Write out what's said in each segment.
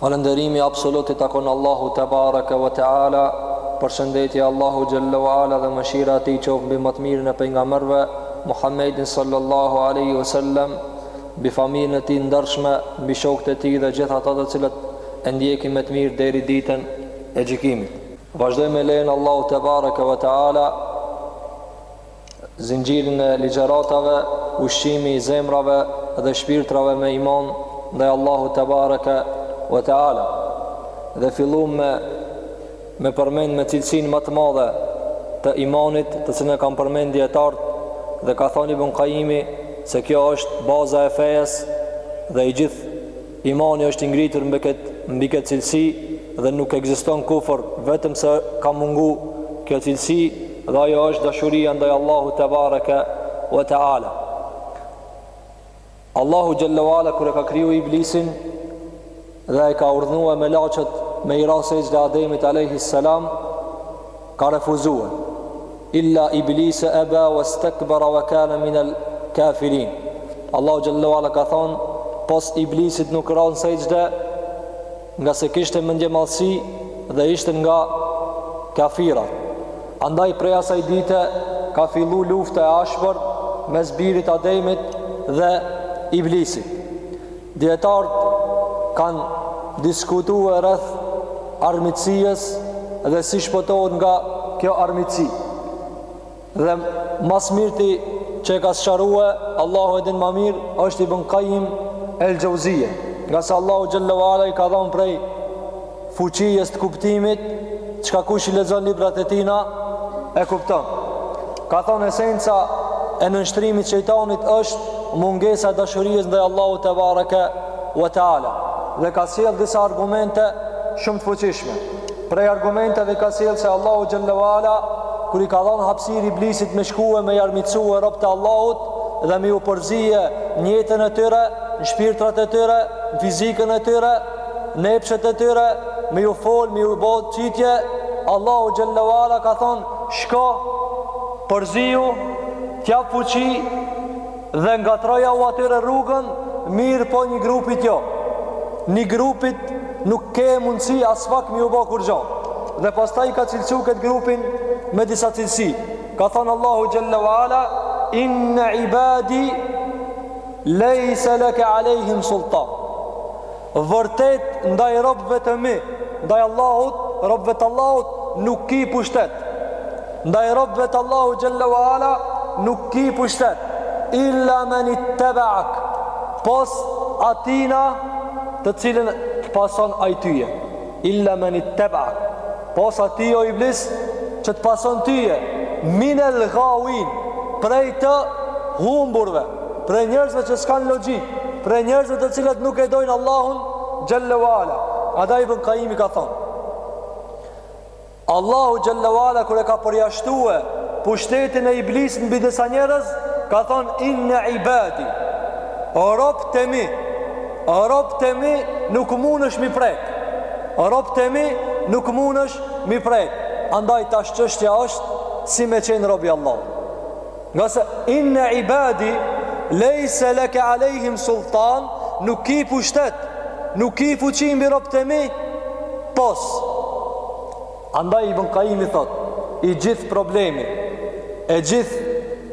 Falënderimi absolut i takon Allahut te bareke ve teala, përshëndetja e Allahut xhelle ve ala dhe mëshira e tij qoftë mbi më të mirin e pejgamberëve, Muhammedin sallallahu alaihi wasallam, mbi familjen e tij të ndershme, mbi shokët e tij dhe gjithë ata të cilët e ndjekin me të mirë deri ditën e gjykimit. Vazhdojmë me lejen e Allahut te bareke ve teala, zinxhirin e ligjëratave, ushqimi i zemrave dhe shpirtrave me iman ndaj Allahut te bareke ve teala. Dhe filluam me me përmend me cilësinë më të madhe të imanit, të cilën e kanë përmend dietarët dhe ka thënë Ibn Kajimi se kjo është baza e fejes dhe i gjithë Imani është i ngritur mbi këtë mbi këtë cilësi dhe nuk ekziston kufër vetëm se ka mungu kjo cilësi dhe ajo është dashuria ndaj Allahut te bareke ve teala. Allahu xhelle ve ala kur e ka kriju iblisin dhe e ka urdhëruar melaqet me i ra sexhde Ademit alayhi salam ka refuzuar illa iblise eba wa stekbara wa kane minel kafirin Allahu xhelle ve ala ka thonë pos iblisit nuk ranë sexhde ngase kishte mendjemadhësi dhe ishte nga kafirat andaj prej asaj dite ka fillu lufta e ashpër mes birit Ademit dhe iblisit Dijetarët kanë diskutue rreth armiqësies dhe si shpëtohet nga kjo armiqësi. Dhe ma s'mirti që e ka sqarue, Allahu e din ma mirë, është Ibn Kajim el Xheuzije. Ngase Allahu xhelle ve ala i ka dhanë prej fuqies të kuptimit, çka kush i lexon librat e tina, e kupton. Ka thonë esenca e nënshtrimit t'shejtanit është mungesa e dashurisë ndaj Allahut te bareke ve teala dhe ka sjell disa argumente shumë të fuqishme. Prej argumenteve që i ka sjell se Allahu xhelle ve ala kur i ka dhënë hapësirë iblisit me shkue me i armiqësue robt e Allahut dhe me ju përzie në jetën e tyre, në shpirtrat e tyre, në fizikën e tyre, në epshet e tyre, me ju folë, me ju bo cytje, Allahu xhelle ve ala ka thonë, shko përziu, t'jap fuqi dhe ngatërroja atyre rrugën, mirëpo një grupit jo. Një grupit nuk ke mundësi asfare me ju bo kurgjo. Dhe pastaj ka cilësu këtë grupin me disa cilësi. Ka thonë Allahu xhelle ve ala, inne ibadi, Lejse leke alejhim sultan Vërtet ndaj robëve të mi Ndaj Allahut, robëve të Allahut Nuk ki pushtet Ndaj robëve të Allahut xhelle ve ala Nuk ki pushtet Illa menittebeak Pos atina Të cilin të pason aj tyje Illa men itteba'ak, pos atij o Iblis që të pason tyje, minel gawin, prej të humburve, prej njerëzve që s'kanë logjikë, prej njerëzve të cilët nuk e dojnë Allahun xhelle ve ala. Andaj ibn Qayyimi ka thonë, Allahu xhelle ve ala kur e ka përjashtue pushtetin e iblisit mbi disa njerëz, ka thon inna ibadi. Robt e mi, robt e mi nuk mundesh m'i prek. Robt e mi nuk mundesh m'i prek. Andaj tash çështja është si me qenë rob i Allahut. Ngase inna ibadi laysa laka alehim sultan, nuk ki pushtet, nuk ki fuqi mbi robët e mi. Pos. Andaj Ibn Qayyimi thot, i gjithë problemi, i gjithë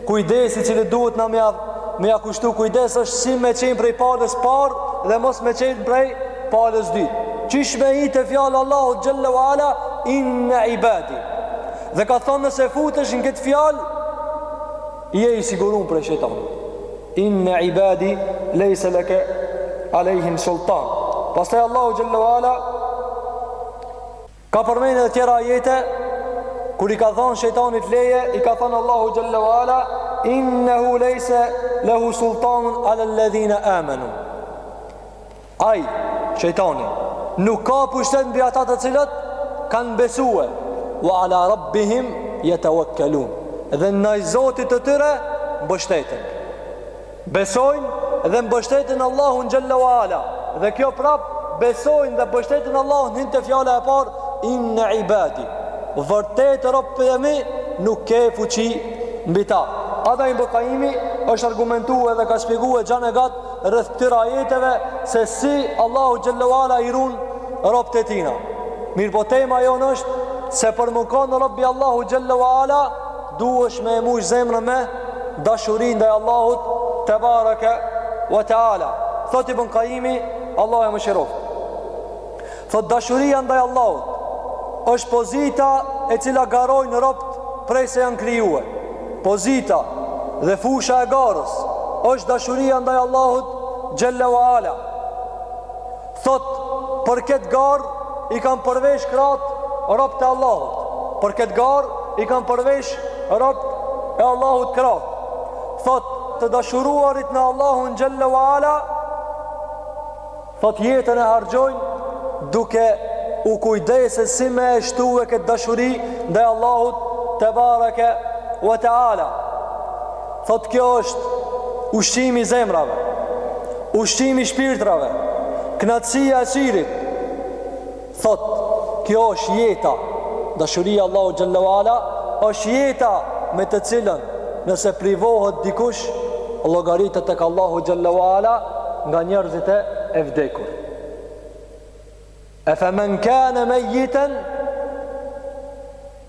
kujdesi i cili duhet na me me ja kushtu kujdes është si me qenë prej palës parë dhe mos me qenë prej palës dytë. Qysh me hi te fjala e Allahut xhelle ve ala, inna ibadi. Dhe ka thonë nëse futesh në këtë fjalë, je i sigurun prej shejtanit. Inna ibadi laysa laka alehim sultan. Pastaj Allahu xhelle ve ala ka përmend edhe tjera ajete kur i ka dhonë shejtanit leje, i ka thonë Allahu xhelle ve ala innahu laysa lahu sultanun ala alladhina amanu. Ai, shejtani, nuk ka pushtet mbi ata të cilët kanë besue, wa ala rabbihim yatawakkalun. Dhe ndaj Zotit të tyre mbështeten. Besojnë dhe mbështeten Allahun xhelle ve ala. Dhe kjo prap besojnë dhe mbështeten Allahun hyn te fjala e parë inna ibadi. Vërtet robët e mi nuk ke fuqi mbi ta. Andaj Ibn Qayyimi është argumentue dhe ka shpjegue gjanë e gatë rreth këtyre ajeteve se si Allahu xhelle ve ala i run robët e tina. Mirëpo tema jonë është se për me konë rob i Allahut xhelle ve ala duhesh me e mush zemrën me dashuri ndaj Allahut tebareke wa ta'ala. Thot Ibn Qayyimi, Allahu e mëshiroft. Thot dashuria ndaj Allahut është pozita e cila garojnë robt prej se janë krijue. Pozita dhe fusha e garës është dashuria ndaj Allahut xhel-le ve ala. Thot për këtë garë i kanë përvjelë krahët robt e Allahut. Për këtë garë i kanë përvjelë robt e Allahut krahët. Thot të dashuruarit në Allahun xhel-le ve ala Thotë jetën e harxhojnë duke u kujdese si me e shtue këtë dashuri ndaj Allahut tebareke ve teala. Thotë kjo është ushqimi i zemrave, ushqimi i shpirtrave, kënaqësia e syrit. Thotë, kjo është jeta, dashuria Allahu xhel-le ve ala, është jeta me të cilën nëse privohet dikush, llogaritet tek Allahu xhel-le ve ala nga njerëzit e e vdekur. E fe men kane mejjiten,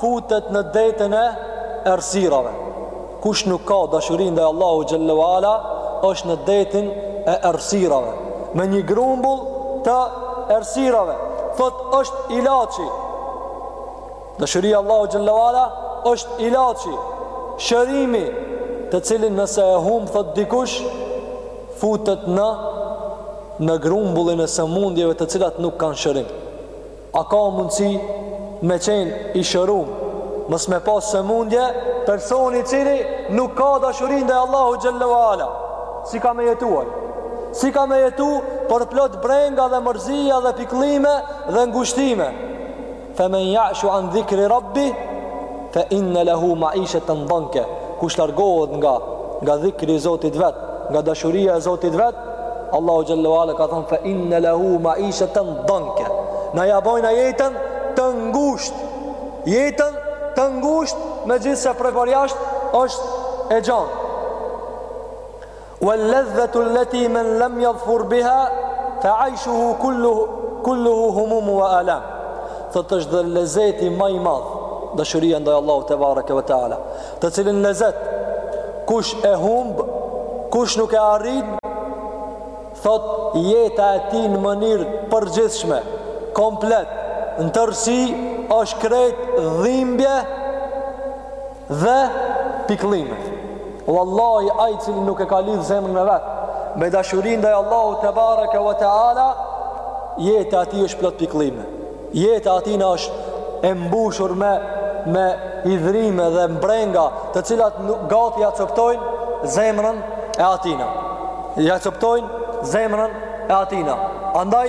futet në detin e errësirave. Kush nuk ka dashuri ndaj Allahu xhel-le ve ala, është në detin e errësirave, me një grumbull të errësirave. Thot është ilaçi. Dashuria Allahu xhel-le ve ala është ilaçi, shërimi, të cilin nëse e humb thot dikush, futet në në grumbullin e sëmundjeve të cilat nuk kanë shërim. A ka mundësi me qenë i shërum mos me pas sëmundje personi i cili nuk ka dashuri ndaj Allahu xhel-le ve ala Si ka me jetu ai Si ka me jetu përplot brenga dhe mërzia dhe pikëllime dhe ngushtime Fe men ja'shu an dhikri rabbi Fe inne lehu maishetten danke, kush largohet nga nga dhikri i Zotit vet, nga dashuria e Zotit vet, Allahu xhel-le ve ala ka thanë fe inne lehu maishetten danke. Na ja bojna jetën të ngushtë. Jetën të ngushtë, megjithëse prej përjashta është e gjanë. Wal ladhatu allati man lam yadhfar biha fa aishuhu kulluhu kulluhu humum wa alam. Thot është dhe lezeti më i madh, dashuria ndaj Allahut te bareke ve teala, të cilin lezet kush e humb, kush nuk e arrit, thot jeta e tij në mënyrë të përgjithshme, komplet, në tërësi është krejt dhimbje dhe pikëllimet. Wallahi ai i cili nuk e ka lidh zemrën e vet me dashurinë ndaj Allahut tebareke ve teala, jeta e atina është plot pikëllime. Jeta e atina është e mbushur me me hidhrime dhe mbrenga, të cilat gati ja coptojnë zemrën e atina. Ja coptojnë zemrën e atina. Andaj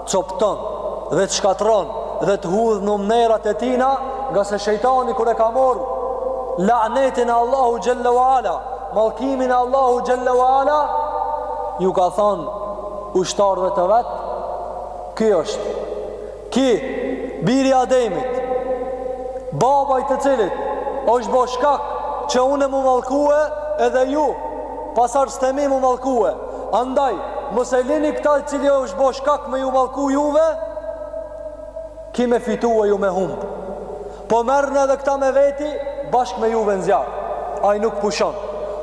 copton dhe të shkatron dhe të hudh në mnerat e tina ngase shejtani kur e ka mor lanetin e Allahu xhelle wa ala mallkimin e Allahu xhelle wa ala ju ka thanë ushtarëve të vet ky është ki biri ademit babai i cilit është bo shkak që unë m'u mallkue edhe ju pasardhësit e mi m'u mallkue Andaj, mos e lini këta i cili është bo shkak me ju mallku juve, ki me fitu a ju me humbë. Po merrne edhe këta me veti, bashkë me juve në zjarr. Ai nuk pushon,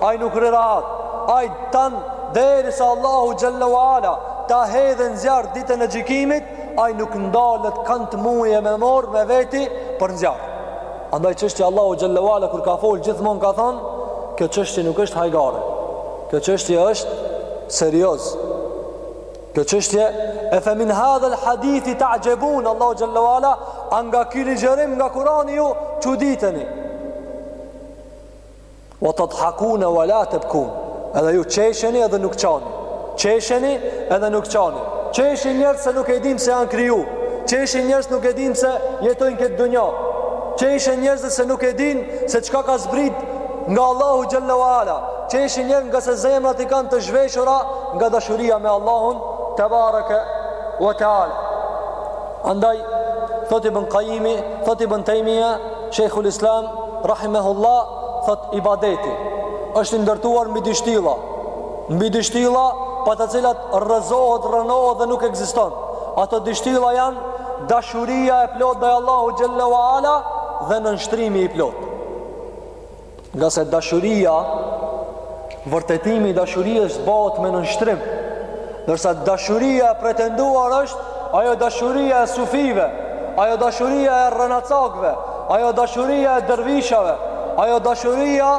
ai nuk rri rahat, ai tanë derisa Allahu Xhelle wa Ala ta hedhe në zjarr ditën e gjikimit, aj nuk ndalet kan të muje me morr me veti për në zjarr. Andaj çështja Allahu xhalla wa ala kur ka fol gjithmonë ka thon, kjo çështje nuk është hajgare. Kjo çështje është serioz. Kjo çështje e fe min hadha al hadith ta'jabun Allahu xhalla wa ala a nga ky ligjërim nga Kurani ju çuditeni. Wa tadhakuna wa la tabkun. Edhe ju qesheni edhe nuk qani. Qesheni edhe nuk qani. Qeshin njerëz se nuk e dinë pse janë kriju. Qeshin njerëz nuk e dinë pse jetojnë këtë dunja. Qeshin njerëz se nuk e dinë se çka ka zbrit nga Allahu xhalla wa ala. Qeshin njerëz ngase zemrat i kanë të zhveshura nga dashuria me Allahun tebareke wa taala. Andaj thot ibn Qayimi, thot ibn Taymija, Shejhul Islam rahimehullah thot ibadeti është i ndërtuar mbi dy shtylla. Mbi dy shtylla pa të cilat rrëzohet, rrënohet dhe nuk ekziston. Ato dy shtylla janë dashuria e plotë ndaj Allahu xhalla wa ala dhe nënshtrimi i plotë. Ngase dashuria, vërtetimi i dashurisë bahet me nënshtrim, ndërsa dashuria e pretenduar është ajo dashuria e sufive, ajo dashuria e rrenacakëve, ajo dashuria e dervishave, ajo dashuria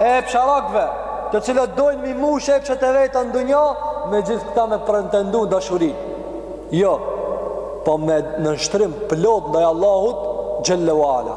e epsharakëve, të cilët dojnë m'i mush epshet e veta në dunja, me gjithë këta me pretendu dashuri. Jo, po me nënshtrim plot ndaj Allahut xhelle wa ala.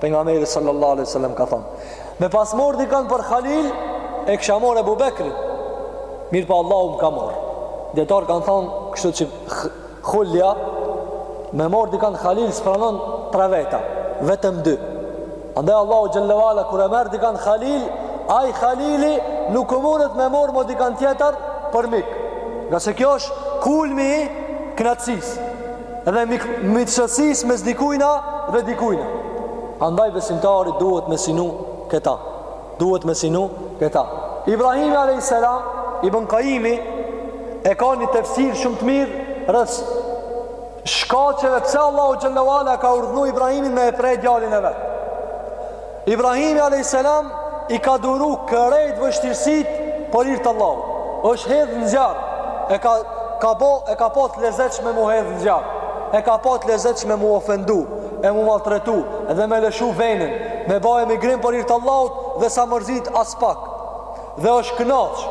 Pejgamberi sallallahu alejhi ve selem ka thanë, me pas marrë dikan për Halil, e kisha marrë Ebu Bekrin. Mirëpo Allahu më ka marrë. Dijetarët kanë thanë, kështu që hulla me marrë dikan Halil s'pranon tre veta, vetëm dy. Andaj Allahu xhelle ve ala kur e merr dikan Halil, ai Halili nuk mundet me marrë mo dikan tjetër për mik. Ngase kjo është kulmi i kënaqësisë. dhe miqësisë mes dikujna dhe dikujna. Andaj besimtari duhet me synu këta. Duhet me synu këta. Ibrahimi a.s. Ibn Kajimi e ka një tefsir shumë të mirë rreth shkaqeve pse Allahu xhelle ve ala e ka urdhnu Ibrahimin me e pre djalin e vet. Ibrahimi alejhi selam i ka duru krejt vështirësit për hir të Allahut. Është hedh në zjarr. E ka ka bo, e ka pa të lezetshme m'u hedh në zjarr. E ka pa të lezetshme m'u ofendu, e m'u maltretu edhe me lëshu venin, me ba emigrim për hir të Allahut dhe s'a mërzit aspak. Dhe është kënaq.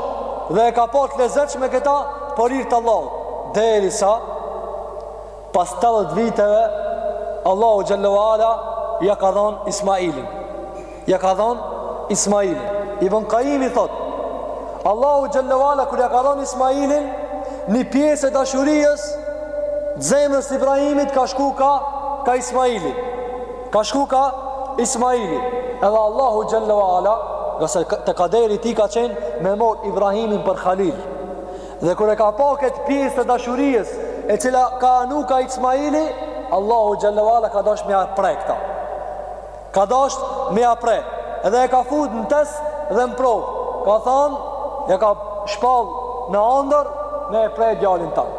Dhe e ka pa të lezetshme këta për hir të Allahut. Derisa Pas tetëdhjetë viteve Allahu xhelle ve ala ia ka dhon Ismailin. Ia ka dhon Ismailin. Ibn Kajimi thotë Allahu xhelle ve ala kur ia ka dhon Ismailin një pjesë e dashurisë t'zemrës t'Ibrahimit ka shku ka ka Ismaili. Ka shku ka Ismaili. Edhe Allahu xhelle ve ala, ngase te kaderi i tij ka qen me marr Ibrahimin për Halil. Dhe kur e ka pa këtë pjesë të dashurisë e cila ka anu ka Ismaili, Allahu xhelle ve ala ka dasht me ia pre këta. Ka dasht me ia pre. Edhe e ka fut në test dhe në provë. Ka thanë, ia ka shpall në andër me e pre djalin tan.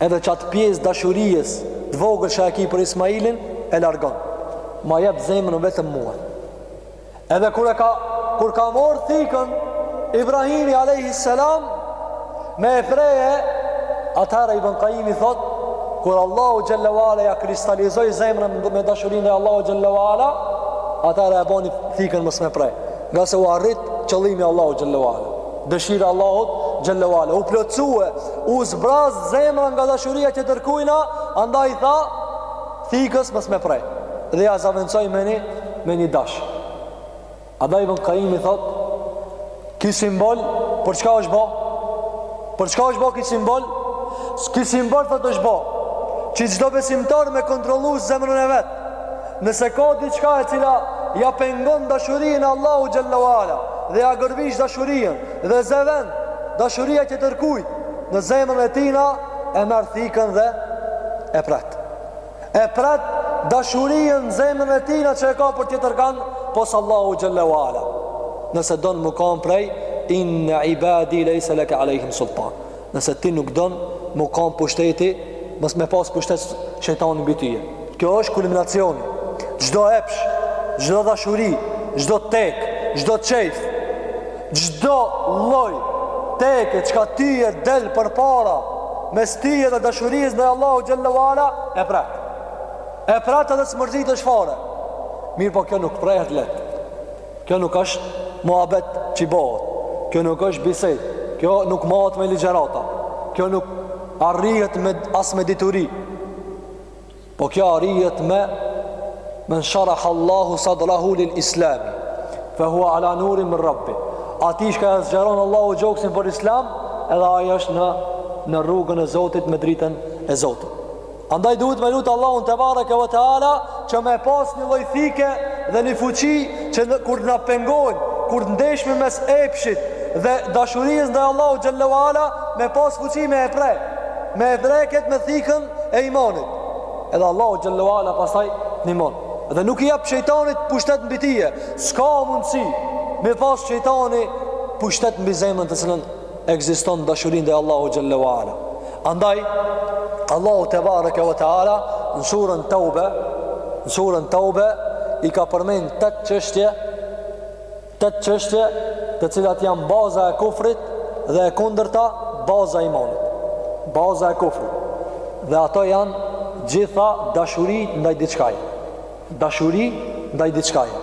Edhe qat pjesë dashurisë të vogël që e ki për Ismailin e largon. Ma jep zemrën vetëm mua. Edhe kur e ka kur ka marr thikën Ibrahimi alejhi selam me e pre atëherë Ibn Kajimi thotë kur Allahu xhelle ve ala ia kristalizoi zemrën me dashuri ndaj Allahut xhelle ve ala atëherë e boni thikën mos me pre ngase u arrit qëllimi i Allahut xhelle ve ala Dëshira e Allahut xhelle ve ala u plotësu, u zbraz zemra nga dashuria e tjetërkujna, andaj tha thikës mos me pre. Dhe ia zavendsoi me një me një dash. Andaj Ibn Kajimi thotë, ky simbol për çka është bo? Për çka është bo ky simbol? Ky simbol thotë është bo që çdo besimtar me kontrollu zemrën e vet. Nëse ka diçka e cila ja pengon dashurinë e Allahu xhallahu ala dhe ja gërvish dashurinë dhe zë vend dashuria e tjetërkujt në zemrën e tina e merr thikën dhe e pret. E pret dashurinë në zemrën e tina që e ka për tjetër kan pos Allahu xhallahu ala. Nëse don me kanë prej inne ibadi lejse leke alejhim sultan. Nëse ti nuk don mu kanë pushteti, mos me pas pushtet shejtani mbi tyje. Kjo është kulminacioni. Çdo epsh, çdo dashuri, çdo tek, çdo çejf, çdo lloj teke çka ty të del përpara mes tyje dhe dashurisë ndaj Allahu xhallahu ala e pret. E pret edhe s'mërzitesh fare. Mirëpo kjo nuk prehet lehtë. Kjo nuk është muhabet që bëhet. Kjo nuk është bisedë. Kjo nuk mahet me ligjerata. Kjo nuk arrihet me as me dituri. Po kjo arrihet me men sharah Allahu sadrahu lil Islam. Fa huwa ala nurin min Rabbi. Atij që ia zgjeron Allahu gjoksin për Islam, edhe ai është në në rrugën e Zotit me dritën e Zotit. Andaj duhet me lutë Allahun tebareke ve teala që me pas një lloj thike dhe një fuqi që në, kur na pengojnë, kur ndeshemi mes epshit dhe dashurisë ndaj Allahu xhelle ve ala me pas fuqi me e pre, me e vrejt me thikën e imanit. Edhe Allahu xhelle ve ala pastaj t'nimon. Dhe nuk i jap shejtanit pushtet mbi tyje, s'ka mundësi me pas shejtani pushtet mbi zemrën të cilën ekziston dashuri ndaj Allahut xhalla u ala. Andaj Allahu tebareke ve teala në surën Taube, në surën Taube i ka përmend tetë çështje, tetë çështje të cilat janë baza e kufrit dhe e kundërta baza e imanit. Baza e kufrit. Dhe ato janë gjitha dashuri ndaj diçkaje. Dashuri ndaj diçkaje.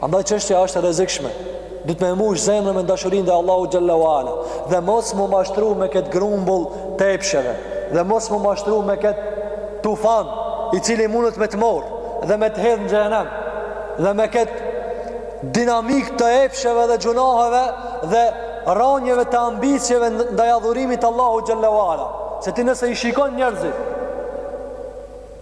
Andaj çështja është e rrezikshme. Duhet me mbush zemrën me dashuri ndaj Allahu xhalla wala dhe mos m'u mashtru me këtë grumbull të epsheve dhe mos m'u mashtru me këtë tufan i cili mundet me të marr dhe me të hedh në xhehnem dhe me këtë dinamikë të epsheve dhe gjunaheve dhe ranjeve të ambicjeve ndaj adhurimit t'Allahu xhalla wala se ti nëse i shikon njerëzit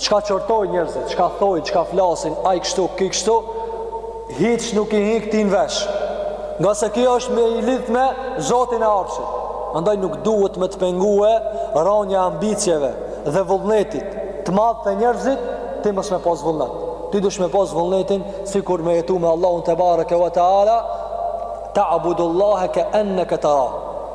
Çka qortojnë njerëzit, çka thojnë, çka flasin, ai kështu, ky kështu, hiç nuk të hin ty në vesh. Ngase ke shtëme i lidht me Zotin e Arshit. Andaj nuk duhet me të pengue ranja e ambicjeve dhe vullnetit të madh te njerëzit, ti mos me pas vullnet. Ti dush me pas vullnetin sikur me jetu me Allahun tebareke ve teala, ta'budullahe ke enneke tera.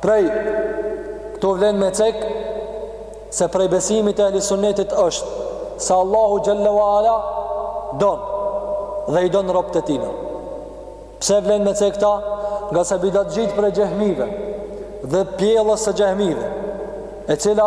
Prej këtu vlen me cek se prej besimit të ehli sunnetit është se Allahu xhalla wa ala don dhe i don robët e tina. Pse vlen me cek këta? Ngase bidatxhitë prej xhehmive dhe pjellës së xhehmive, e cila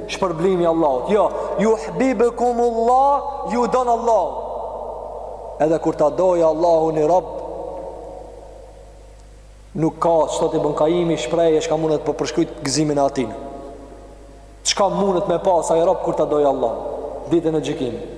Shpërblimi i Allahut Jo, juhbibkum Allah Ju don Allahu Edhe kur ta dojë Allahu një rob Nuk ka thotë Ibn Kajimi shprehje çka mundet për përshkrujt gëzimin e atin Çka mundet me pas ai rob Kur ta dojë Allahu ditën e gjykimit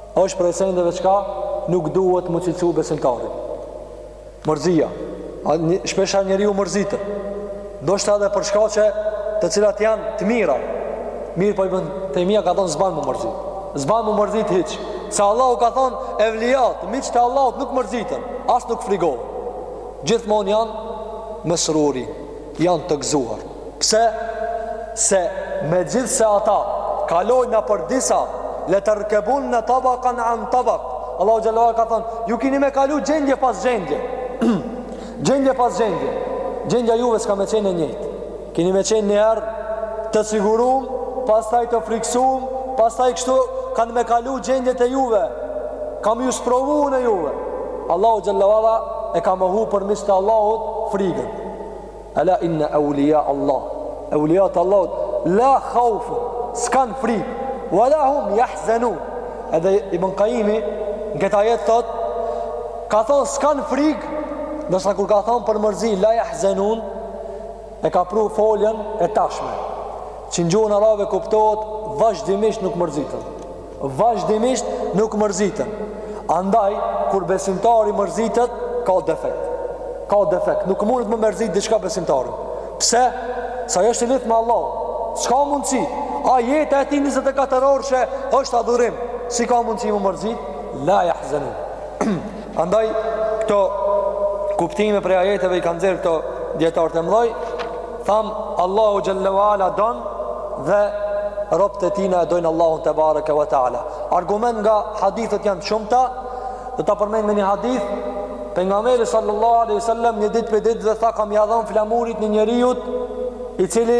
Është prej sendeve çka nuk duhet mu cilësu besimtarin. Mërzia. Shpeshherë njeriu mërzitet. Ndoshta edhe për shkaqe të cilat janë të mira. Mirëpo Ibn Tejmija ka thonë s'ban m'u mërzit. S'ban m'u mërzit hiç. Se Allahu ka thonë evlijat, miqtë e Allahut nuk mërzitën, as nuk frigohen. Gjithmonë janë mesrurin. Janë të gëzuar. Pse? Se megjithëse ata kalojnë nëpër disa, le terkebunne tabakan an tabak. Allahu xhalla wa ala ka thënë, ju keni me kalu gjendje pas gjendje. gjendje pas gjendje. Gjendja e juve s'ka me qenë e njëjtë. Keni me qenë një herë të sigurum, pastaj të friksum, pastaj kështu kanë me kalu gjendjet e juve. Kam ju sprovu unë juve. Allahu xhalla wa ala e ka mohu për miqtë e Allahut frigën. Ala inna awliya Allah. Awliyat e Allahut la khawf s'kan frig wala hum yahzanun. Edhe Ibn Qayimi në këtë ajet thot ka thon s'kan frik, ndërsa kur ka thon për mërzi la yahzanun e ka pru foljen e tashme. Që në gjuhën arabe kuptohet vazhdimisht nuk mërzitën. Vazhdimisht nuk mërziten. Andaj, kur besimtari mërzitet, ka defekt. Ka defekt. Nuk mundet me mërzit diçka besimtarin. Pse? Se ai është i lidht me Allahun. S'ka mundësi. A jeta e tij 24 orëshe është adhurim. Si ka mundësi m'u mërzit? La jahzenun. Andaj këto kuptime prej ajeteve i kanë nxjerr këto dijetarë të mëdhoj, tham Allahu xhalla wa ala don dhe robët e tina e dojnë Allahun tebareke ve teala. Argument nga hadithet janë të shumta, do ta përmendim një hadith pejgamberi sallallahu alaihi wasallam një ditë prej ditëve tha kam m'ia dhën flamurit një njeriut i cili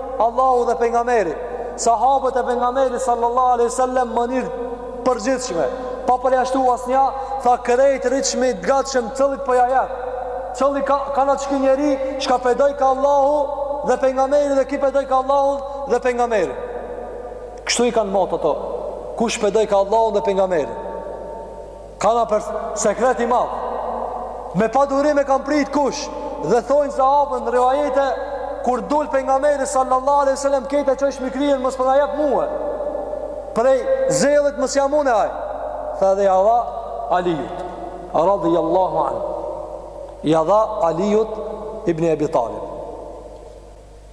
Allahu dhe pejgamberi, sahabët e pejgamberit sallallahu alaihi wasallam mënyrë përgjithshme, pa përjashtu asnjë, tha krejt rritshmi të gatshëm cëllit po ja jep. Cëlli ka na është ky njeri, çka po e dojka Allahu dhe pejgamberi dhe ky po e dojka Allahun dhe pejgamberin. Kështu i kanë mot ato. Kush po e dojka Allahu dhe pejgamberi. Ka qenë për sekret i madh. Me padurim e kanë prit kush dhe thonë se hapën rivajete kur dul pejgamberi sallallahu alaihi wasallam këta çojshin kryen mos po ma jep mua. Prej zellit mos jam unë ai. Tha dhe ja dha Aliut. Radhiyallahu anhu. Ja dha Aliut ibn Abi Talib.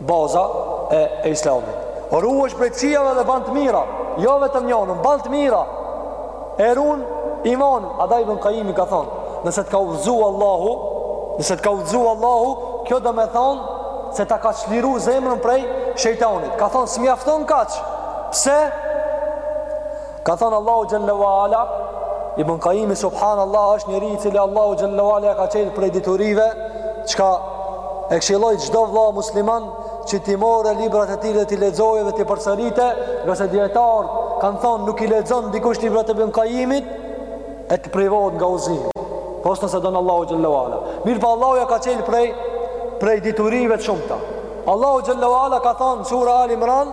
baza e islamit ruhesh prej këqijave dhe ban të mira jo vetëm njonën ban të mira e run imanin andaj Ibn Kajimi ka thonë nëse të ka udhëzu Allahu nëse të ka udhëzu Allahu kjo do me thonë se ta ka çliru zemrën prej shejtanit ka thonë s'mjafton kaq pse Ka thënë Allahu xhelle ve ala Ibn Qayyim subhanallah është njeri i cili Allahu xhelle ve ala i ka çel prej diturive çka e këshilloj çdo vëlla musliman që t'i morrë librat e tij dhe t'i lexojë dhe t'i përsëritë, ngase dietar kanë thënë nuk i lexon dikush librat e Ibn Qayyimit e të privohet nga udhzimi. Pos nëse don Allahu xhelle ve ala. Mirëpo Allahu ja ka çel prej prej diturive të shumta. Allahu xhelle ve ala ka thënë sura Al Imran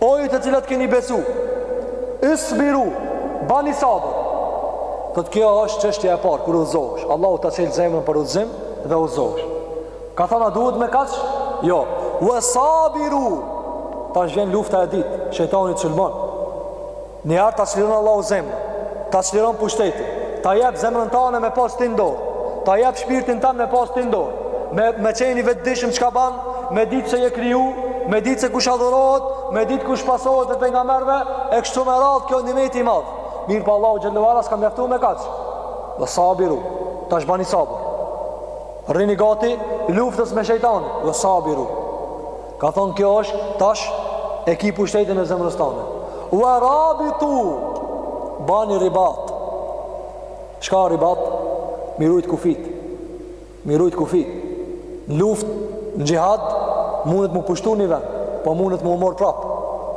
O ju të cilët keni besu, isbiru, bani sabër. Thot kjo është çështja e parë kur udhëzohesh. Allahu ta çel zemrën për udhëzim dhe udhëzohesh. Ka thënë a duhet me kaq? Jo. Wa sabiru. Tash vjen lufta e dytë, shejtani të sulmon. Një herë ta çliron Allahu zemrën, ta çliron pushtetin, ta jep zemrën tane me pas ti n'dorë, ta jep shpirtin tan me pas ti n'dorë, me, me qen i vetëdijshëm çka ban, me ditë se je kriju, me ditë se kush adhurohet, me ditë kush pasohet dhe pejgamerve, e kështu me radhë kjo nimet i madh. Mirëpo Allahu xhelle ve ala s'ka mjaftu me kaq. Wa sabiru, tash bani sabër. Rrini gati luftës me shejtanin, wa sabiru. Ka thonë kjo është tash e ki pushtetin e zemrës tane. Wa rabitu, bani ribat. Çka ribat? Me i rujt kufijt. Me i rujt kufijt. Në luft, në xhihad, mundet m'u pushtu një vend, po mundet m'u morr prap.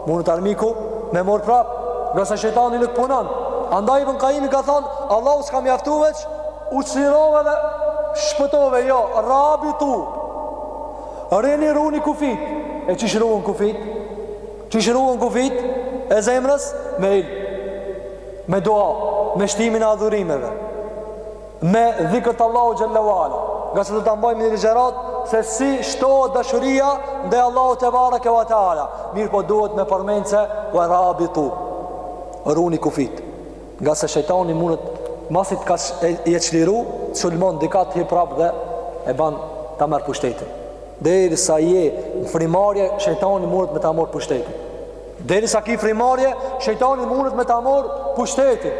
Mundet armiku me morr prap, ngase shejtani nuk pushon. Andaj Ibn Kajimi ka thonë, Allahu s'ka mjaftu veç, u çlirove dhe shpëtove, jo, rabitu. Rrini runi kufijt. E qysh ruhen kufijt? Qysh ruhen kufijt e zemrës me ilm. Me dua, me shtimin e adhurimeve. Me dhikr të Allahut xhelle ve ala. Ngase do ta mbajmë një ligjëratë se si shtohet dashuria ndaj Allahut tebareke ve teala. Mirëpo duhet me përmend se wa rabitu. Runi kufijt. Ngase shejtani mundet masi të ka çliru, sulmon dikah të hi prap dhe e ban ta merr pushtetin. Derisa je në frymëmarrje, shejtani mundet me ta marr pushtetin. Derisa ki frymëmarrje, shejtani mundet me ta marr pushtetin.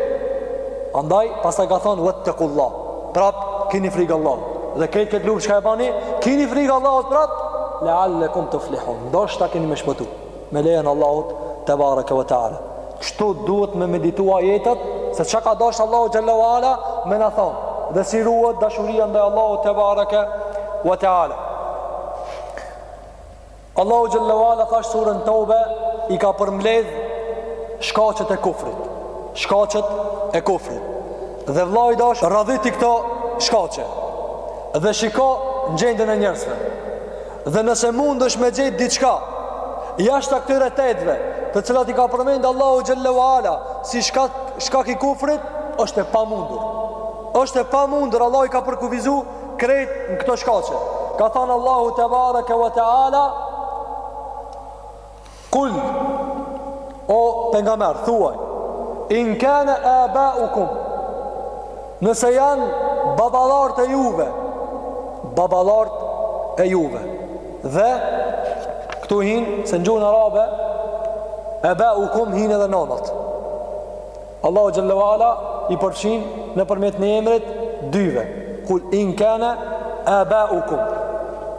Andaj, pastaj ka thonë, vettekullah, prap, kini frikë Allah. Dhe krejt këtë luftë çka e bani, kini frikë Allahut, prap, leal-lekum tuflihun, ndoshta keni me shpëtu. Me lejen e Allahut tebareke ve teala. Kështu duhet me meditua ajetet se çka ka dasht Allahu xhel-le ve ala me na thon dhe si ruhet dashuria ndaj Allahut tebareke ve teala. Allahu xhel-le ve ala në surën Tobe i ka përmbledh shkaqet e kufrit. Shkaqet e kufrit. Dhe vlla i dashtë radhiti këto shkaqe. Dhe shiko gjendjen e njerëzve. Dhe nëse mundesh me gjetë diçka, jashtë këtyre tetëve, të cilat i ka përmendë Allahu xhel-le ve ala, si shkak, shkak i kufrit, është e pamundur. Është e pamundur, Allah i ka përkufizu krejt në këto shkaqe. Ka thanë Allahu tebareke ve teala, Kul, o pejgamber, thuaj, in kane abaukum, nëse janë baballart e juve, baballart e juve, dhe, këtu hinë, se në gjuhën arabe, abaukum hinë edhe nanat, Allahu xhel-le ve ala i përfshin nëpërmjet një emrit dyve. Kul in kana abaukum.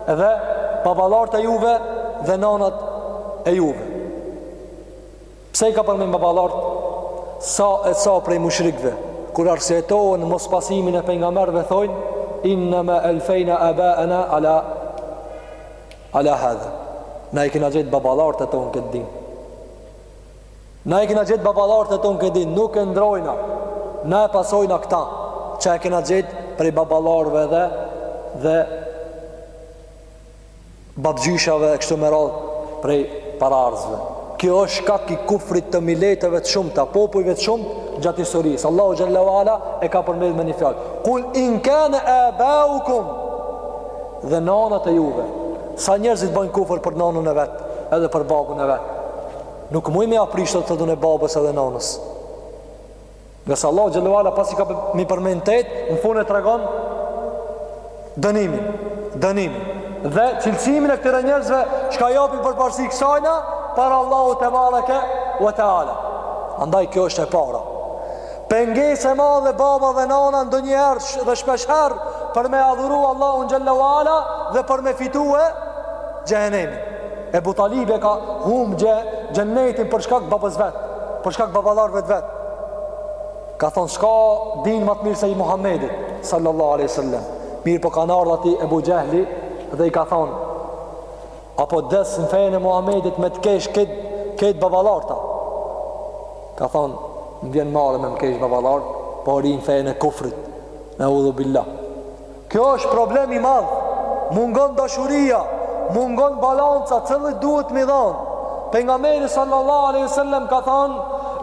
Dhe baballarët e juve dhe nënat e juve. Pse i ka përmend baballarët sa e sa prej mushrikëve? Kur arsyetohen mospasimin e pejgamberëve thojnë innema elfejna abaena ala ala hadha. Na i kena gjetë baballarët tonë n'këtë din. Na e kena gjet baballarët tonë n'këtë din nuk e ndrojna na e pasojna këta që e kena gjet prej baballarëve dhe dhe babgjyshave e kështu me radhë prej paraardhësve kjo është shkak i kufrit të mileteve të shumta popujve të shumtë gjatë historisë Allahu xhel-le ve ala e ka përmbledh me një fjalë kul in kane abaukum dhe nanat e juve sa njerëzit bajnë kufër për nanën e vet edhe për babën e vet Nuk muj me ja prish të dhune babës edhe nanës. Ngase Allahu xhel-le ve ala pasi ka me i përmend tetë, në fund e tregon dënimin, dënimin. Dhe cilësimin e këtyre njerëzve, çka i japin përparësi kësajna, para Allahut tebareke ve teala. Andaj kjo është e para. Pengesë e madhe baba dhe nana ndonjëherë dhe shpeshherë për me adhuru Allahun xhel-le ve ala dhe për me fitu xhehenemin. Ebu Talibi e ka humbë xhe, xhennetin për shkak babës vet, për shkak babalarve të vet. Ka thonë, s'ka din ma t'mirë se i Muhammedit, sallallahu aleyhi sallam. Mirëpo ka ardhë aty Ebu Xhehli dhe i ka thonë, a po des në fenë e Muhammedit me të kesh këtë krejt babalart a. Ka thonë, m'vjen marre me më kesh babalartë, po rri n'fenë e kufrit, neudhu billah. Kjo është problem i madh. Mungon dashuria, mungon balanca, cilit duhet me i dhanë. Pejgamberi sallallahu aleyhi sallem ka thanë,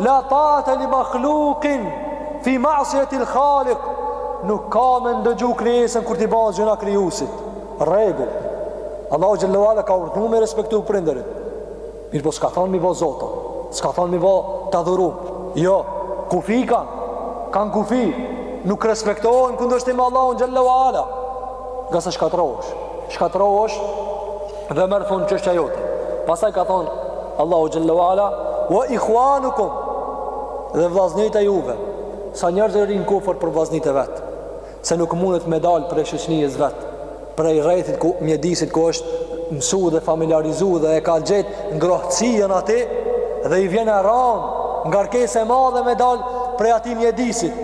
la ta'ate li makhlukin, fi masijetil khalik, nuk ka me ndëgju krijesën kur t'i bajsh gjynah krijusit. Regull. Allahu Xhelle wa ala ka urdhnu me respektu prinderit. Mirëpo s'ka thonë mi bo zota, s'ka thonë mi bo të adhurun. Jo, kufi kanë, kanë kufi, nuk respektohen n'kundërshtim me Allahun Xhelle wa Ala. Ngase shkatrrohesh, shkatrrohesh dhe merr fund çështja jote. Pastaj ka thonë Allahu Xhelle wa Ala, wa ikhuanukum dhe vllaznit e juve. Sa njerëzë rrinë n'kufër për vllaznit e vet. se nuk mundet me dalë prej shoqnisë vet, prej rrethit ku mjedisit ku është mësu dhe familiarizu dhe e ka gjetë ngrohtësinë aty dhe i vjen e ranë ngarkesë e madhe me dalë prej atij mjedisit.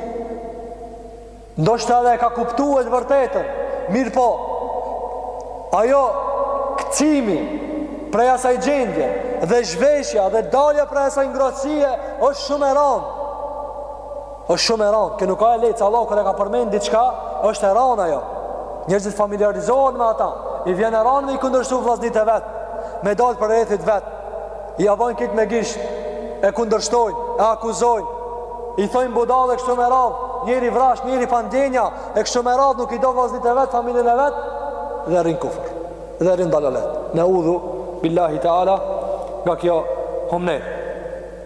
Ndoshta edhe e ka kuptu të vërtetën. Mirëpo ajo këcimi prej asaj gjendje dhe zhveshja dhe dalja prej asaj ngrohtësie është shumë e ranë. është shumë e ranë, kjo nuk ka e letë, se Allahu kur e ka përmenë diçka, është e ranë ajo. Njerëzit familiarizohen me ata, i vjen e ranë me i kundërshtu vllaznit e vet, me dalë prej rrethit vet, i a bojnë këte me gisht, e kundërshtojnë, e akuzojnë, i thojnë budall e kështu me radhë, njeri i vrazhd, njeri pa ndjenja, e kështu me radhë nuk i do vllaznit e vet, familjen e vet, dhe rrin n'kufër, dhe rrin n'dalalet, neudhu billahi ta'ala, nga kjo humnerë.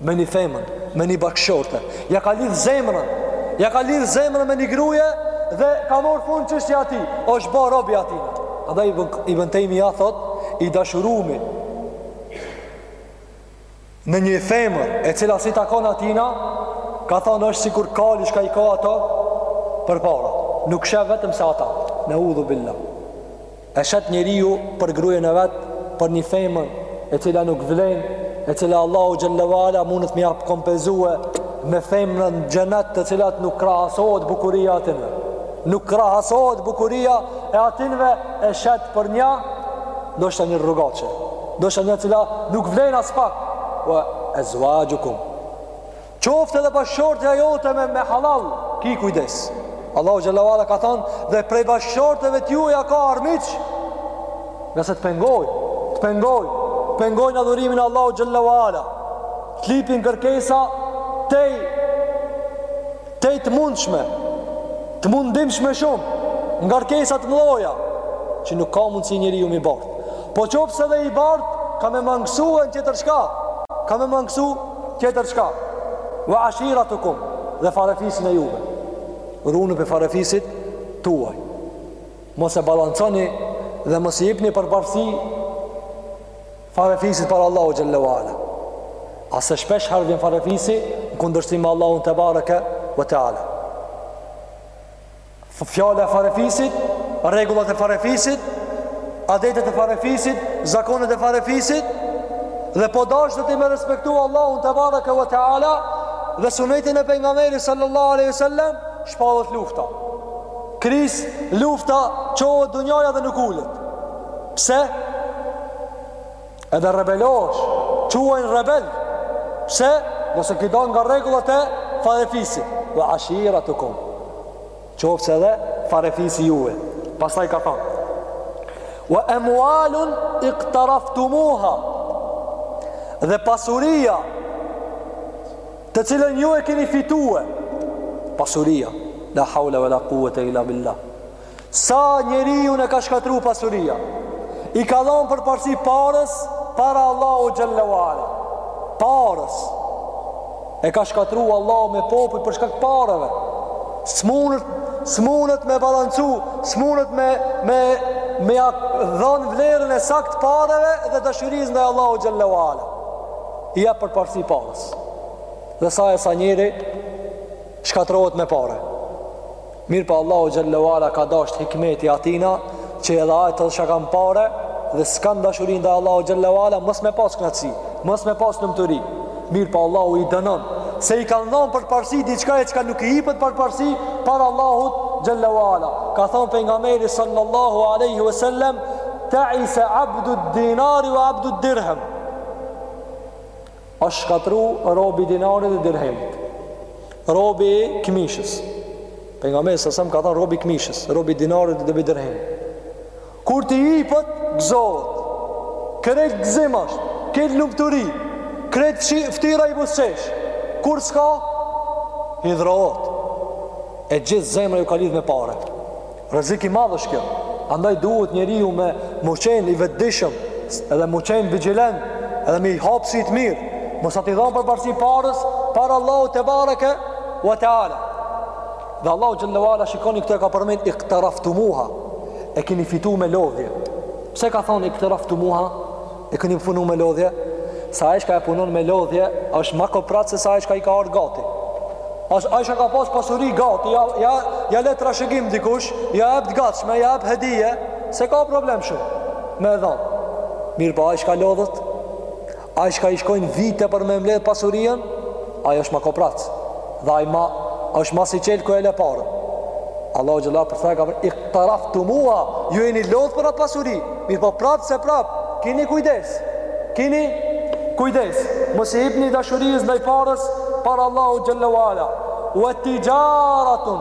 me një femën, me një bashkshorte. Ja ka lidh zemrën, ja ka lidh zemrën me një gruje dhe ka morrë fund çështja e tij, është ba rob i atina. Andaj Ibn Tejmija thot, i dashuruni në një femër e cila s'i takon atina, ka thonë është sikur kali shka i ka ato përpara. Nuk sheh vetëm se ata, neudhu billah. E shet njeriu për grujen e vet, për një femër e cila nuk vlen, e cila Allahu xhelle wa ala mundet me ja kompenzue me femra n'xhenet të cilat nuk krahasohet bukuria e atynve. Nuk krahasohet bukuria e atynve e shet për një ndoshta një rrugaçe. Ndoshta një cila nuk vlen aspak. Wa azwajukum Qoftë edhe bashkëshortja jote me, me halal, ki kujdes. Allahu Gjellewala ka thonë dhe prej bashkëshorteve t'juja ka armiq, nëse të pengoj, të pengoj, të pengoj në adhurimin Allahu Gjellewala, t'lipin kërkesa tej, tej të mundshme, të mundimshme shumë, ngarkesa të mdhoja, që nuk ka mundësi njeriu m'i bartë. Po qoftë se edhe i bartë, ka me mangësu në tjetër çka, ka me mangësu Tjetër çka? Wa ashiratukum dhe farefisin e juve. Runu pi farefisit tuaj. Mos e balanconi dhe mos i jepni përparësi farefisit para Allahu xhallahu ala. A se shpesh herë vjen farefisi në kundërshtim me Allahun tebareke ve teala. Fjala e farefisit, rregullat e farefisit, adetet e farefisit, zakonet e farefisit dhe po dashte ti me respektu Allahun tebareke ve teala dhe sunetin e pejgamberit sallallahu aleyhi sallam shpallet lufta kris lufta çohet dunjaja dhe nuk ulet pse? Edhe rebelohesh, t'quajnë rebel. Pse? Nëse ki dalë nga rregullat e farefisit. Wa ashiratukum. Qoftë edhe farefisi juve. Pastaj ka thënë: Wa amwalun iqtaraftumuha. Dhe pasuria të cilën ju e keni fitue pasuria la hawla wala quwwata illa billah Sa njeriun e ka shkatru pasuria I ka dhonë përparësi parës Para Allahu Gjelle Vala Parës E ka shkatru Allahu me popull për shkak t'pareve S'munet S'munet me balancu S'munet me Me Me ja dhonë vlerën e saktë pareve Dhe dashurisë ndaj Allahu Gjelle Vala I jep përparësi parës Dhe sa e sa njeri Shkatrohet me pare Mirpo Allahu xhalla uala ka dashtë hikmeti i tina që edhe ata çka kanë pare dhe s'kanë dashuri ndaj Allahu xhalla uala mos me pas kënaqësi, mos me pas lumturi. Mirpo Allahu i dënon se i kanë dhënë përparësi diçkaje çka nuk i jepet përparësi para Allahut xhalla uala. Ka thënë pejgamberi sallallahu alaihi wasallam ta'isa abdu dinari wa abdu dirham. Është shkatërru robi i dinarit dhe dirhemit. Robi i këmishës. Pejgamberi sa sam ka thënë robi i këmishës, robi i dinarit dhe dirhemit. Kur t'i jepet, gëzohet. Krejt gëzim është, krejt lumturi, krejt fytyra i buzëqesh, kur s'ka, hidhrohet. E gjithë zemra iu ka lidhë me pare. Rrezik i madh është kjo. Andaj duhet njeriu me mu qenë i vetëdijshëm, edhe mu qenë vigjilent, edhe me i hap sytë mirë. Mos t'i dhon përparësi parës, para Allahu tebareke ue teala. Dhe Allahu xhel-le ue ala shikoni këtë e ka përmend ikteraftumuha. E keni fitu me lodhje. Pse ka thonë ikteraftumuha? E keni punu me lodhje? Se ai shka e punon me lodhje, është ma koprac se sa ai shka i ka ardhë gati. Ai shka ka pas pasuri gati, ja, ja, ja le trashëgim dikush, ja jep të gatshme, ja jep hedije, s'e ka problem shumë, me e dhanë. Mirëpo ai shka lodhet, ai shka i shkojnë vite për me mbledhë pasurien, ai është ma koprac. Dhe ai ma është ma si qelë ku e le parën. Allahu xhel-le për atë ka ikteraftumuha, ju jeni lodhë për atë pasuri, mirëpo prapë se prapë, kini kujdes, kini kujdes, mos i hipni dashurisë ndaj parës, para Allahu xhel-le ue ala, ue tixharatun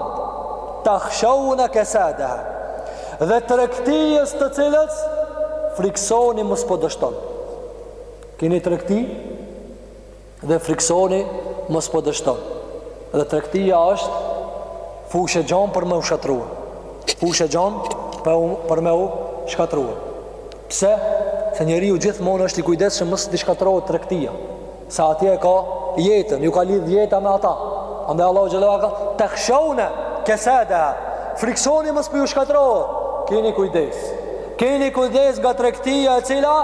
tahshaune kesadeha, dhe tregtisë të cilës, friksoni mos po dështon. Kini tregti, dhe frikësoni mos po dështon dhe tregtia është fushë e gjon për me u shkatërrua fushë e gjon për, um, për me u shkatërrua pse se njeriu gjithmonë është i kujdesshëm mos t'i shkatërrohet tregtia se atje ka jetën iu ka lidh jeta me ata andaj Allahu xhel-le ue ala ka tahshaune kesadeha frikësoni mos po ju shkatërrohet kini kujdes Keni kujdes nga tregtia e cila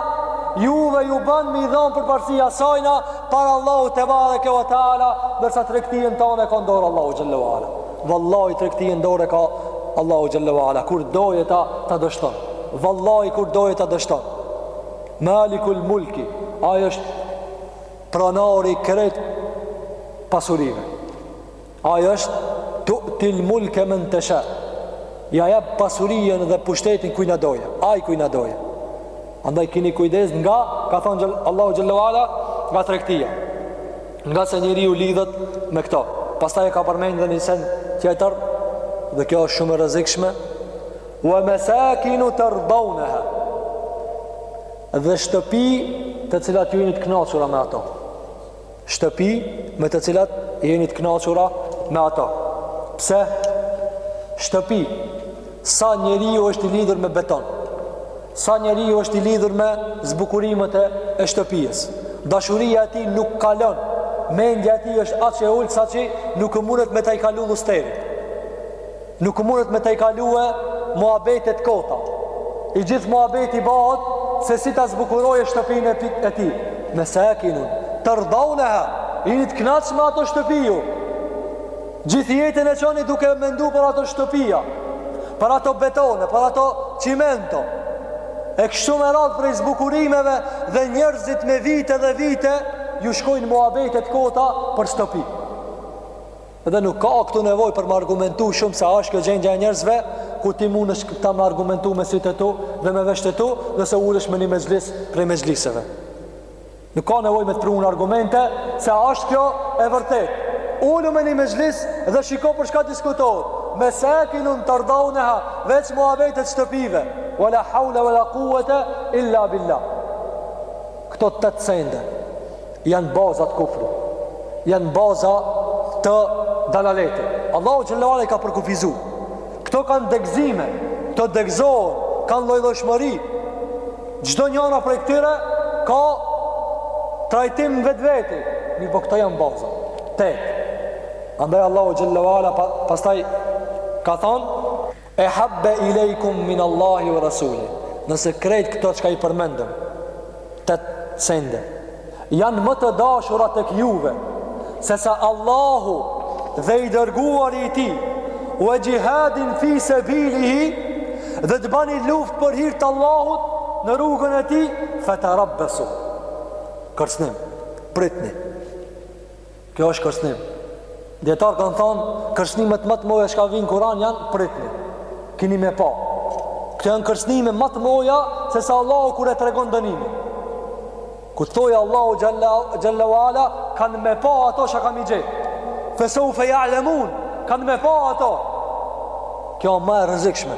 juve ju bën me i dhon përparësi asajna para Allahu tebareke ue teala ndërsa tregtien tane e ka n'dorë Allahu xhel-le ue ala vallahi tregtien n'dorë e ka Allahu xhel-le ue ala kur dojë ta ta dështon vallahi kur dojë ta dështon malikul mulki ai është pronari krejt pasurive Ai është tu'til mulke men tesha. Ja jep pasurien dhe pushtetin kujna dojë. Ai kujna dojë. Andaj kini kujdes nga, ka thonë xhel, Allahu xhel-le ue ala, nga tregtia. Ngase njeriu lidhet me këto. Pastaj e ka përmend edhe një sen tjetër, dhe kjo është shumë e rrezikshme. Ue mesakinu terdauneha. Dhe shtëpi të cilat ju jeni të knaqura me ato. shtëpi me të cilat jeni të kënaqura me ato. Pse? Shtëpi. Se njeriu është i lidhur me beton. Se njeriu është i lidhur me zbukurimet e, e shtëpisë. Dashuria e tij nuk kalon. Mendja e tij është aq e ulët sa që nuk mundet me tejkalu lusterit. Nuk mundet me tejkalue muhabetet kota. I gjithë muhabeti bëhet se si ta zbukurojë shtëpinë e tij. Mesakinun tardawnaha, jeni të kënaqur me ato shtëpi ju? Gjithë jetën e çoni duke mendu për ato shtëpia, për ato betone, për ato çimento. E kështu me radhë prej zbukurimeve dhe njerëzit me vite dhe vite ju shkojnë muhabetet kota për shtëpi. Edhe nuk ka këtu nevojë për me argumentu shumë se ashtë kjo gjendja e njerëzve, ku ti mundesh këta me argumentu me sytë tu dhe me veshtë tu, nëse ulesh me një mexhlis prej mexhliseve. Nuk ka nevojë me të prunë argumente se ashtë kjo e vërtetë. Ulu me një mexhlis dhe shiko për çka diskutohet. Mesakinun tardawnaha, veç muhabetet e shtëpive. Vala haule, vala kuvete, illa billah. Këto tetë sende janë baza të kufrit. Janë baza të dalaletit. Allahu xhelle ue ala i ka përkufizu. Këto kanë degëzime, këto degëzohen, kanë lloj-llojshmëri. Çdo njëra prej këtyre ka trajtim vetveti. Mirëpo këto janë baza. Tetë. Andaj Allahu xhelle ue ala pastaj ka thonë Ehabbe ilejkum min Allahi ue Rasuli Nëse krejt këto çka i përmendëm Tetë sende Janë më të dashura tek juve Se sa Allahu dhe i dërguari i tij Ue xhihadin fi sebilihi Dhe të bani luft për hir të Allahut Në rrugën e tij Fetarabbesu Kërcënim Pritni Kjo është kërcënim. Dijetarët kanë thonë kërcënimet ma të mëdha çka vijnë n'Kur'an janë pritni. Kini me pa. Këto janë kërcënime ma të mëdha se sa Allahu kur e tregon dënimin. Kur thotë Allahu xhelle ue ala kanë me pa ato çka ka me i gjet. Feseufe ja'lemun kanë me pa ato. Kjo ma e rrezikshme.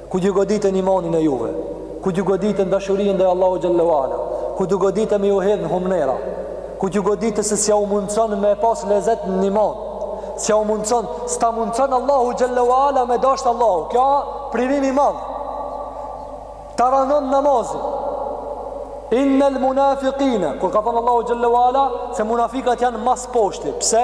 Ku t'ju goditë n'imanin e juve, ku t'ju goditë n'dashurinë ndaj Allahut xhelle ue ala, ku t'ju goditë me ju hedh në humnera, ku t'ju goditë se s'jau mundson me pas lezet në iman, s'jau mundson, s'ta mundson Allahu xhelle ue ala me dashtë Allahun. Kjo privim i madh. Ta ranon namazin. Innal munafiqina, kur ka thonë Allahu xhelle ue ala se munafikat janë ma s'poshti. Pse?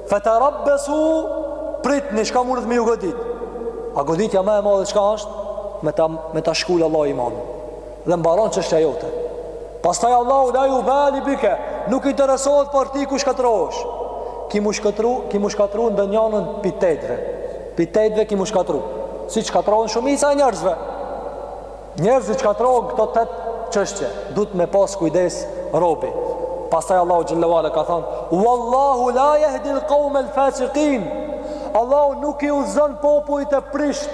Fetarabbesu pritni çka mundet me ju godit. A goditja më e madhe çka është? Me ta me ta shkul Allahu imanin. Dhe mbaron çështja jote. Pastaj Allahu la jubali bike, nuk interesohet për ti ku shkatrohesh. Ki mu shkatru, ki mu shkatru në dynjanë pitetve. Pitetve ki mu shkatru. Siç shkatrohen shumica e njerëzve. Njerëzit çka trohen këto tet çështje, duhet me pas kujdes robi. Pastaj Allahu xhelle ve ala ka thënë: "Wallahu la yahdi al-qawm al-fasiqin." Allahu nuk i udhëzon popujt e prisht.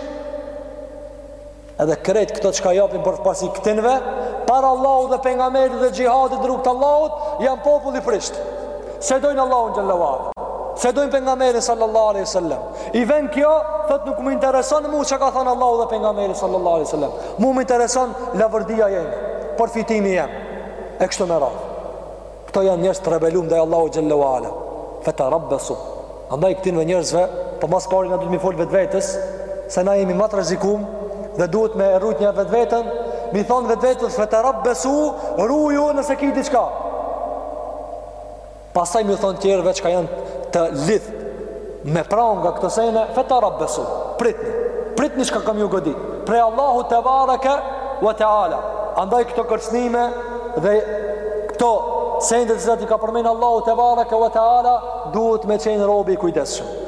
Edhe krejt këto çka japin përparësi këtinve, para Allahut dhe pejgamberit dhe xhihadit në rrugt të Allahut, janë popull i prisht. S'e dojnë Allahun xhelle ve ala. S'e dojnë pejgamberin sallallahu aleyhi sallam I ven kjo, thot nuk më intereson mu çka ka thënë Allahu dhe pejgamberi sallallahu aleyhi sallam Mu më intereson leverdia jeme, përfitimi jem, e kështu me radhë. Këto janë njerëz të rebelum ndaj Allahut xhelle ve ala. Feterabbesu. Andaj këtinve njerëzve, po ma s'pari na duhet me i fol vetvetes, se na jemi ma të rrezikum dhe duhet me e rujt na vetveten, me i thon vetvetes feterabbesu, ruju nëse ki diçka Pastaj me ju thon tjerëve çka janë të lidht me pranga këto sene, feterabbesu. Pritni pritni çka ka me ju godit prej Allahut tebareke ve teala. Andaj këto kërcnime dhe këto sende të cilat i ka përmend Allahu tebareke ve teala, duhet me qenë robi i kujdesshëm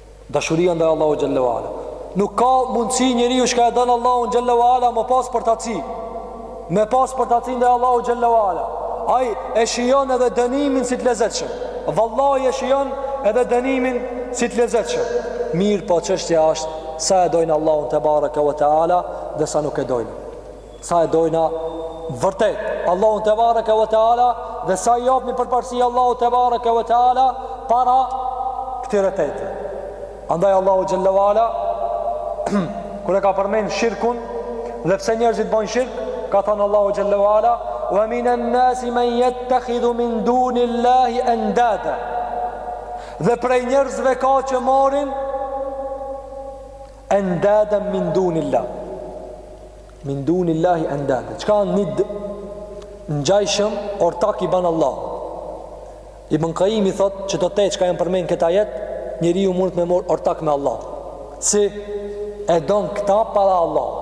Dashuria ndaj Allahut xhelle ve ala. Nuk ka mundësi njeriu që e don Allahun xhelle ve ala me pas përtaci. Me pas përtaci ndaj Allahut xhelle ve ala. Ai e shijon edhe dënimin si të lezetshëm. Vallahi e shijon edhe dënimin si të lezetshëm. Mirëpo çështja është sa e dojnë Allahun tebareke ve teala dhe sa nuk e dojnë. Sa e dojna vërtet Allahun tebareke ve teala dhe sa i japni përparësi Allahut tebareke ve teala para këtyre tetë. Andaj Allahu xhelle ve ala kur e ka përmend shirkun dhe pse njerëzit bojnë shirk, ka thënë Allahu xhelle ve ala wa minan nasi man yattakhidhu min dunillahi andada. Dhe prej njerëzve ka që marrin Endaden min dunillah. Min dunillahi endaden. Çka janë nid? Ngjajshëm ortak i ban Allahut. Ibn Kajjimi thot që të tetë çka janë përmend n'këtë ajet, njeriu mundet me i marr ortak me Allah. Si e don këta para Allahut.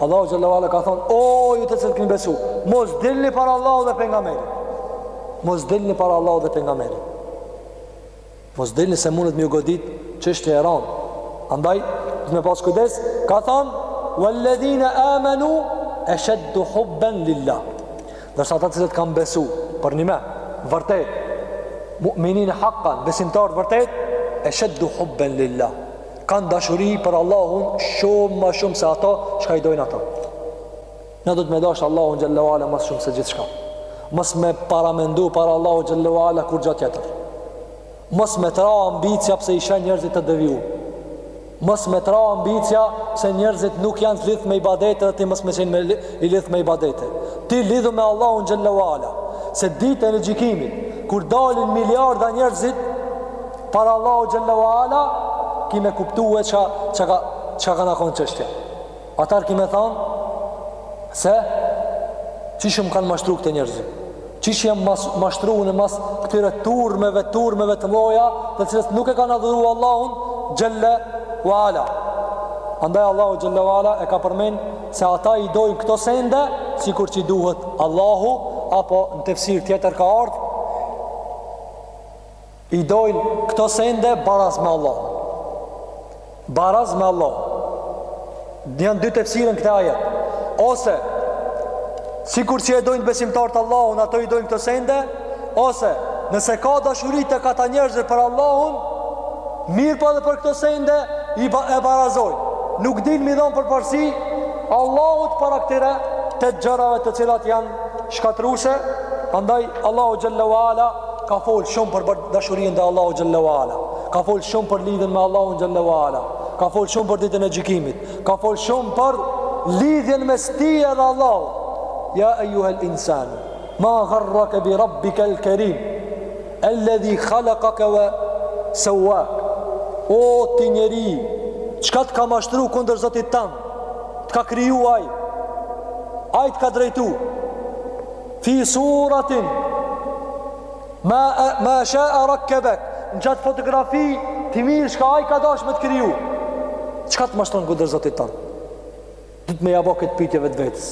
Allahu xhelle ve ala ka thon, o ju të cilët keni besu, mos dilni para Allahut dhe pejgamberit. Mos dilni para Allahut dhe pejgamberit. Mos dilni se mundet me ju godit çështje e rëndë. Andaj, duhet me pas kujdes, ka thon, "Walladhina amanu ashaddu hubban lillah." Ndërsa ata të cilët kanë besu përnime, vërtet mu'minin haqqan, besimtar vërtet, ashaddu hubban lillah. kanë dashuri për Allahun shumë ma shumë se ato çka i dojnë ata. Na duhet me dashtë Allahun xhelle ve ala ma shumë se gjithçka. Mos me paramendu para Allahut xhelle ve ala kurrgja tjetër. Mos me t'ra ambicia pse i sheh njerëzit të deviju. Mos me t'ra ambicia pse njerëzit nuk janë t'lidh me ibadete dhe ti mos me qenë i lidh me ibadete. Ti lidhu me Allahun xhelle ve ala se ditën e gjikimit kur dalin miliarda njerëzit Para Allahut xhelle ve ala ki me kuptu e çka, çka ka, çka ka na konë çështja. Atëherë ki me thonë se qysh m'kanë mashtru këta njerëz, qysh jam mas, mashtru unë mas këtyre turmave, turmave të mdhoja të cilat nuk e kanë adhuru Allahun xhelle ve ala. Andaj Allahu xhelle ve ala e ka përmen se ata i dojnë këto sende sikur që i duhet Allahu Apo në tefsir tjetër ka ardhë I dojnë këto sende baraz me Allah. Baraz me Allah. Janë dy tefsire n'këtë ajet. Ose, sikur që e dojnë besimtarët Allahun, ato i dojnë këto sende, ose, nëse ka dashuri te kta njerëz për Allahun, mirëpo edhe për këto sende, i ba, e barazojnë. Nuk dinë me i dhonë përparësi Allahut para këtyre, të gjërave të cilat janë shkatërruse, andaj Allahu xhelle ve ala ka folë shumë për dashurinë dhe Allahu xhelle ve ala, ka folë shumë për lidhjen me Allahun xhelle ve ala, ka folë shumë për ditën e gjikimit, ka folë shumë për lidhjen mes teje dhe Allahut. Ja ejjuhel insanu, ma garreke bi rabbikel kerim, Elledhi halekake fe sevvak O ti njeri çka të ka mashtru kundër Zotit tan Të ka kriju aj Aj të ka drejtu Fi suratin Ma, ma shae rekkebek Në qatë fotografi të mirë çka aj ka dash me të kriju Çka të mashtron kundër Zotit tan Duhet me ja bo këtë pytje vetvetes.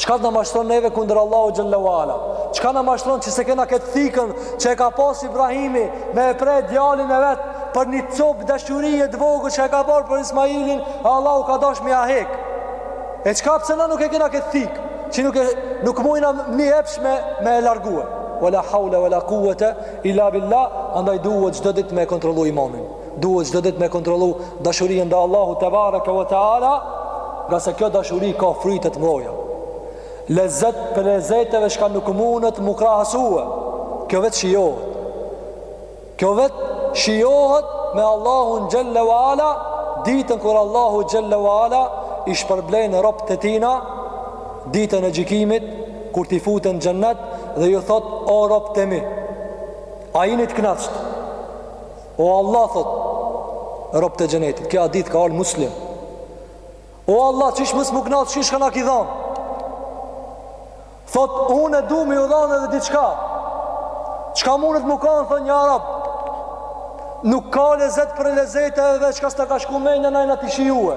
Çka të na mashtron neve kundër Allahut xhelle ve ala? Çka na mashtron që s'e kena këtë thikën që e ka pas Ibrahimi me e pre djalin e vet për një copë dashurie të vogël që e ka parë për Ismailin, Allahu ka dash me ja hek. E çka pse na nuk e kena këtë thikë që nuk, e, nuk mujna një epsh me, me e largue. Vela haule, vela kuvete, illa billah, andaj duhet çdo ditë me e kontrollu imanin. Duhet çdo ditë me kontrollu dashurinë ndaj Allahut tebareke ve teala, ngase kjo dashuri ka fryte të mëdha. Lezet prej lezeteve çka nuk mundet mu krahasue. Kjo vetë shijohet. Kjo vetë shijohet me Allahun xhelle ve ala ditën kur Allahu xhelle ve ala i shpërblen robët e tina ditën e gjykimit kur t'i futë në xhennet dhe ju thotë o robët e mi a jeni të knaqt O Allah thot robt e xhenetit Ky hadith ka ardh n'Muslim O Allah qish më smuknat Gjithçka na ki dhan Thot unë e du me ju dhan edhe diçka Çka mundet me kanë thonë ja Rab Nuk ka lezet prej lezeteve çka s'të ka shku menja na jena t'i shijue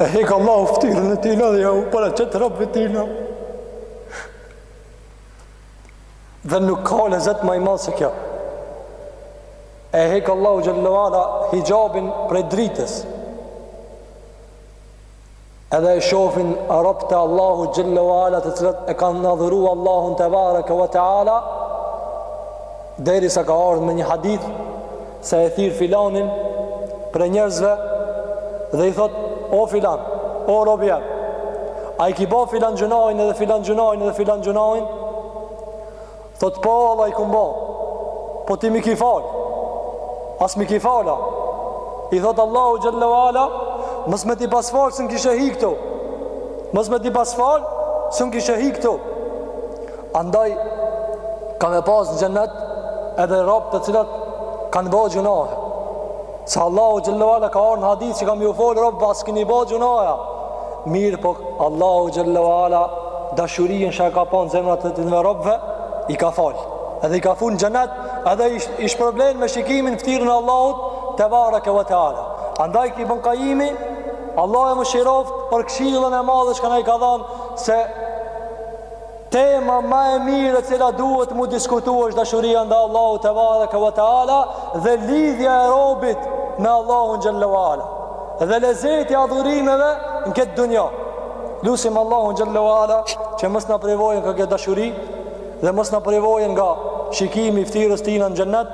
E hek Allahu ftyrën e tina dhe ja u paraqet robve tina. Dhe nuk ka lezet ma i madh se kjo. E hek Allahu xhelle u ala hixhabin prej dritës. Edhe e shofin robt Allahun xhelle u ala të cilët e kanë adhuru Allahun tebareke ve teala derisa ka ardh me një hadith se e thirr filanin prej njerëzve dhe i thot o filan o robi jem a i ki ba filan gjynahin edhe filan gjynahin edhe filan gjynahin Thot po Allah i kom ba Po ti m'i ki fal A s'm'i ki fal a I thot Allahu xhelle u ala Mos me t'i pas fal sun kishe hi këtu Mos me t'i pas fal sun kishe hi këtu Andaj Ka me pas në xhennet Edhe rob të cilat Kanë bo gjynahe Se Allahu xhelle u ala ka ardh në hadith që ka me ju folë robve a s'kini bo gjynahe. Mirëpo Allahu xhelle u ala dashurien që e ka pa në zemrat e atyne robve, i ka falë. Edhe i ka fut në xhenet, edhe i shpërblen me shikimin n'ftyrën e Allahut tebareke ve teala. Andaj Ibn Kajimi, Allah e mëshiroftë për këshillën e madhe çka na i ka dhanë se Tema ma e mirë e cila duhet mu diskutu është dashuria ndaj Allahut tebareke ve teala dhe lidhja e robit me Allahun xhelle u ala. Dhe lezeti i adhurimeve në këtë dunja. Lusim Allahun xhelle u ala që mos na privojë nga kjo dashuri dhe mos na privojë nga shikimi i ftyrës tina në xhennet.